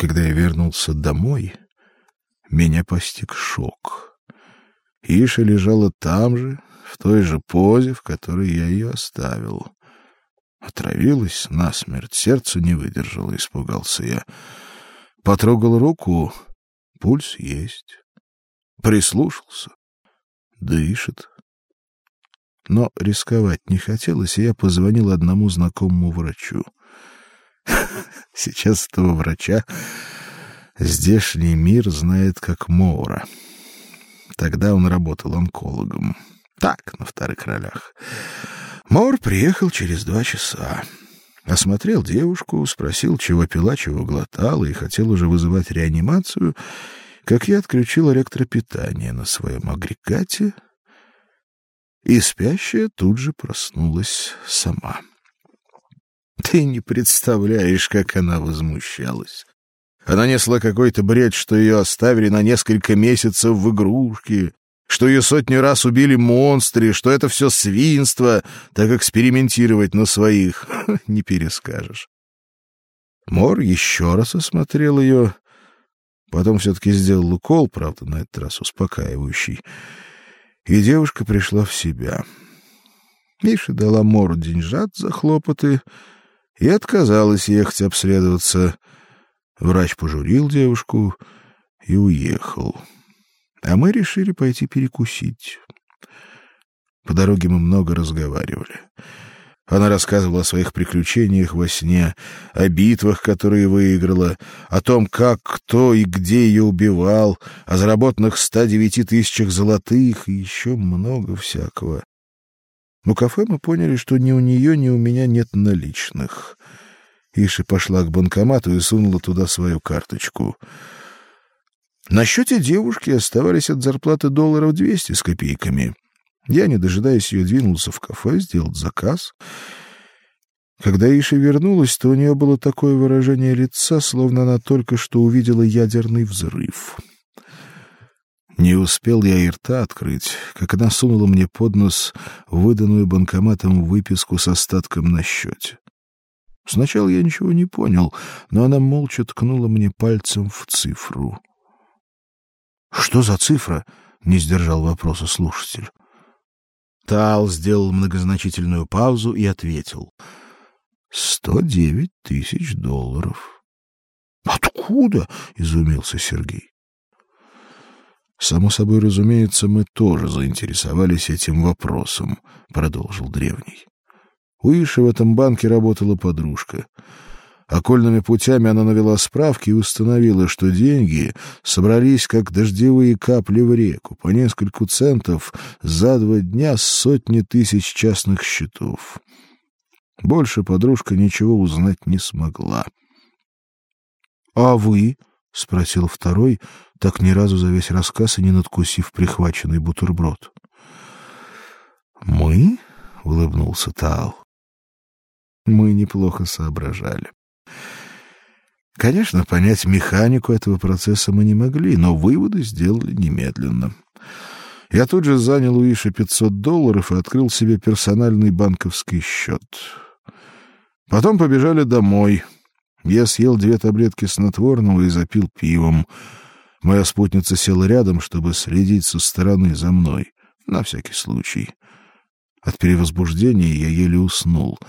Когда я вернулся домой, меня постиг шок. Иша лежала там же, в той же позе, в которой я ее оставил. Отравилась насмерть, сердце не выдержало, испугался я. Потрогал руку, пульс есть. Прислушался. Дышит. Но рисковать не хотелось, и я позвонил одному знакомому врачу. Сейчас этого врача здешний мир знает как Мора. Тогда он работал онкологом. Так, на вторых ролях. Мор приехал через два часа. Осмотрел девушку, спросил, чего пила, чего глотала, и хотел уже вызывать реанимацию, как я отключил электропитание на своем агрегате, и спящая тут же проснулась сама. Ты не представляешь, как она возмущалась. Она несла какой-то бред, что ее оставили на несколько месяцев в игрушке, что ее сотни раз убили монстры, что это все свинство, так экспериментировать на своих не перескажешь. Мор еще раз осмотрел ее, потом все-таки сделал укол, правда, на этот раз успокаивающий, и девушка пришла в себя. Миша дала Мору деньжат за хлопоты и отказалась ехать обследоваться. Врач пожурил девушку и уехал а мы решили пойти перекусить. По дороге мы много разговаривали. Она рассказывала о своих приключениях во сне, о битвах, которые выиграла, о том, как, кто и где ее убивал, о заработанных 109 тысячах золотых и еще много всякого. У кафе мы поняли, что ни у нее, ни у меня нет наличных. Иша пошла к банкомату и сунула туда свою карточку — на счете девушки оставались от зарплаты долларов двести с копейками. Я, не дожидаясь ее, двинулся в кафе, сделал заказ. Когда Иша вернулась, то у нее было такое выражение лица, словно она только что увидела ядерный взрыв. Не успел я и рта открыть, как она сунула мне под нос выданную банкоматом выписку с остатком на счете. Сначала я ничего не понял, но она молча ткнула мне пальцем в цифру. Что за цифра? Не сдержал вопроса слушатель. Тал сделал многозначительную паузу и ответил: «Сто девять тысяч долларов. Откуда? изумился Сергей. Само собой, разумеется, мы тоже заинтересовались этим вопросом, продолжил древний. У Иши в этом банке работала подружка. Окольными путями она навела справки и установила, что деньги собрались как дождевые капли в реку, по нескольку центов за два дня с сотни тысяч частных счетов. Больше подружка ничего узнать не смогла. — А вы? — спросил второй, так ни разу за весь рассказ и не надкусив прихваченный бутерброд. — Мы? — улыбнулся Таал. — Мы неплохо соображали. Конечно, понять механику этого процесса мы не могли, но выводы сделали немедленно. Я тут же занял у Иши 500 долларов и открыл себе персональный банковский счет. Потом побежали домой. Я съел две таблетки снотворного и запил пивом. Моя спутница села рядом, чтобы следить со стороны за мной, на всякий случай. От перевозбуждения я еле уснул —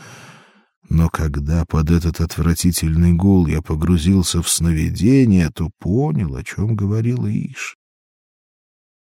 но когда под этот отвратительный гул я погрузился в сновидение, то понял, о чем говорил Иш.